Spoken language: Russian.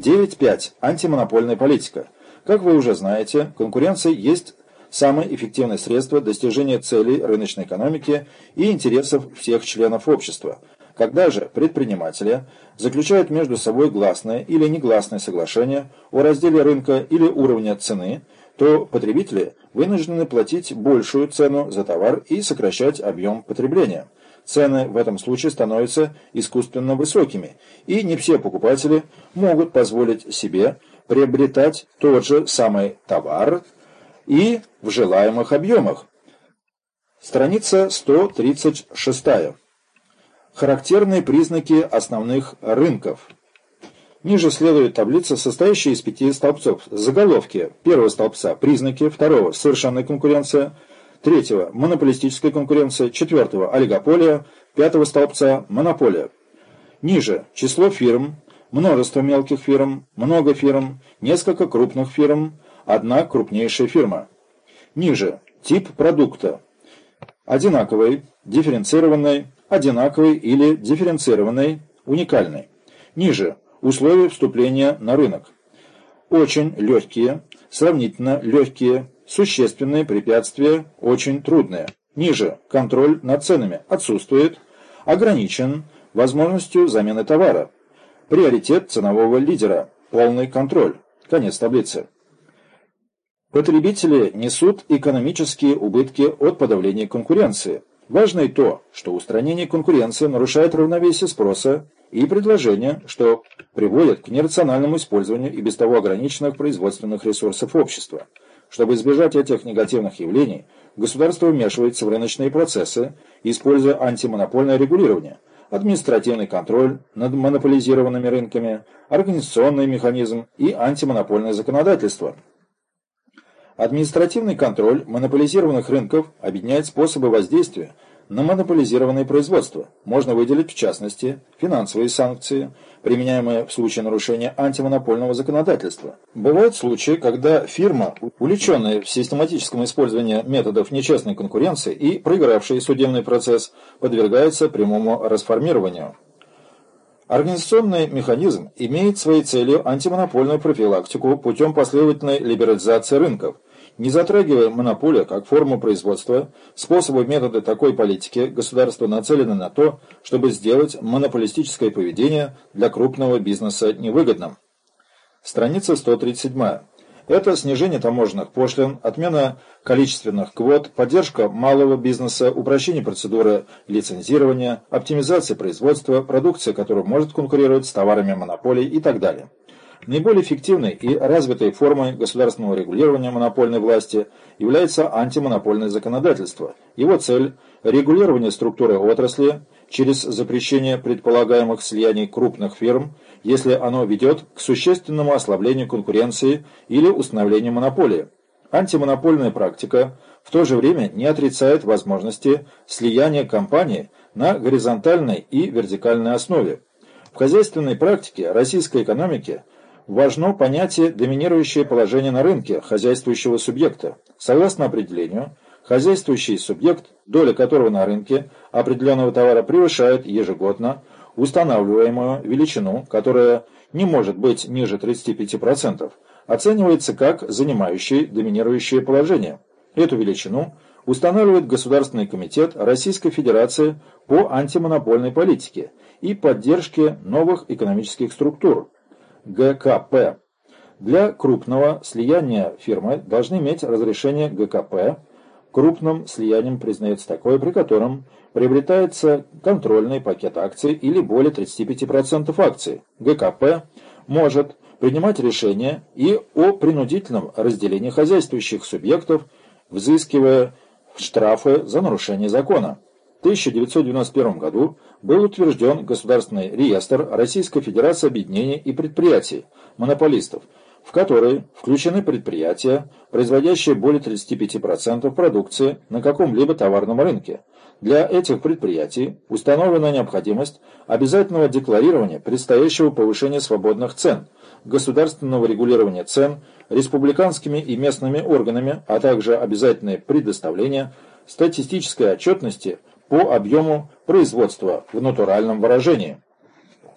9.5. Антимонопольная политика. Как вы уже знаете, конкуренция есть самое эффективное средство достижения целей рыночной экономики и интересов всех членов общества. Когда же предприниматели заключают между собой гласное или негласное соглашение о разделе рынка или уровня цены, то потребители вынуждены платить большую цену за товар и сокращать объем потребления. Цены в этом случае становятся искусственно высокими, и не все покупатели могут позволить себе приобретать тот же самый товар и в желаемых объемах. Страница 136. Характерные признаки основных рынков. Ниже следует таблица, состоящая из пяти столбцов. Заголовки первого столбца – признаки, второго – совершенная конкуренция – третьего – монополистическая конкуренция, четвертого – олигополия, пятого столбца – монополия. Ниже – число фирм, множество мелких фирм, много фирм, несколько крупных фирм, одна крупнейшая фирма. Ниже – тип продукта. Одинаковый, дифференцированный, одинаковый или дифференцированный, уникальный. Ниже – условия вступления на рынок. Очень легкие, сравнительно легкие, Существенные препятствия очень трудные. Ниже контроль над ценами отсутствует, ограничен возможностью замены товара. Приоритет ценового лидера, полный контроль. Конец таблицы. Потребители несут экономические убытки от подавления конкуренции. Важно и то, что устранение конкуренции нарушает равновесие спроса и предложения, что приводит к нерациональному использованию и без того ограниченных производственных ресурсов общества. Чтобы избежать этих негативных явлений, государство вмешивается в рыночные процессы, используя антимонопольное регулирование, административный контроль над монополизированными рынками, организационный механизм и антимонопольное законодательство. Административный контроль монополизированных рынков объединяет способы воздействия на монополизированное производство. Можно выделить, в частности, финансовые санкции, применяемые в случае нарушения антимонопольного законодательства. Бывают случаи, когда фирма, увлеченная в систематическом использовании методов нечестной конкуренции и проигравшая судебный процесс, подвергается прямому расформированию. Организационный механизм имеет своей целью антимонопольную профилактику путем последовательной либерализации рынков – не затрагивая монополию как форму производства, способы и методы такой политики государство нацелены на то, чтобы сделать монополистическое поведение для крупного бизнеса невыгодным. Страница 137. Это снижение таможенных пошлин, отмена количественных квот, поддержка малого бизнеса, упрощение процедуры лицензирования, оптимизация производства, продукция, которая может конкурировать с товарами монополий и так далее. Наиболее эффективной и развитой формой государственного регулирования монопольной власти является антимонопольное законодательство. Его цель – регулирование структуры отрасли через запрещение предполагаемых слияний крупных фирм, если оно ведет к существенному ослаблению конкуренции или установлению монополии. Антимонопольная практика в то же время не отрицает возможности слияния компаний на горизонтальной и вертикальной основе. В хозяйственной практике российской экономики важно понятие «доминирующее положение на рынке» хозяйствующего субъекта. Согласно определению, хозяйствующий субъект, доля которого на рынке определенного товара превышает ежегодно устанавливаемую величину, которая не может быть ниже 35%, оценивается как занимающий доминирующее положение. Эту величину устанавливает Государственный комитет Российской Федерации по антимонопольной политике и поддержке новых экономических структур, ГКП. Для крупного слияния фирмы должны иметь разрешение ГКП. Крупным слиянием признается такое, при котором приобретается контрольный пакет акций или более 35% акций. ГКП может принимать решения и о принудительном разделении хозяйствующих субъектов, взыскивая штрафы за нарушение закона. 1991 году был утвержден Государственный реестр Российской Федерации объединений и предприятий, монополистов, в который включены предприятия, производящие более 35% продукции на каком-либо товарном рынке. Для этих предприятий установлена необходимость обязательного декларирования предстоящего повышения свободных цен, государственного регулирования цен республиканскими и местными органами, а также обязательное предоставление статистической отчетности – по объему производства в натуральном выражении.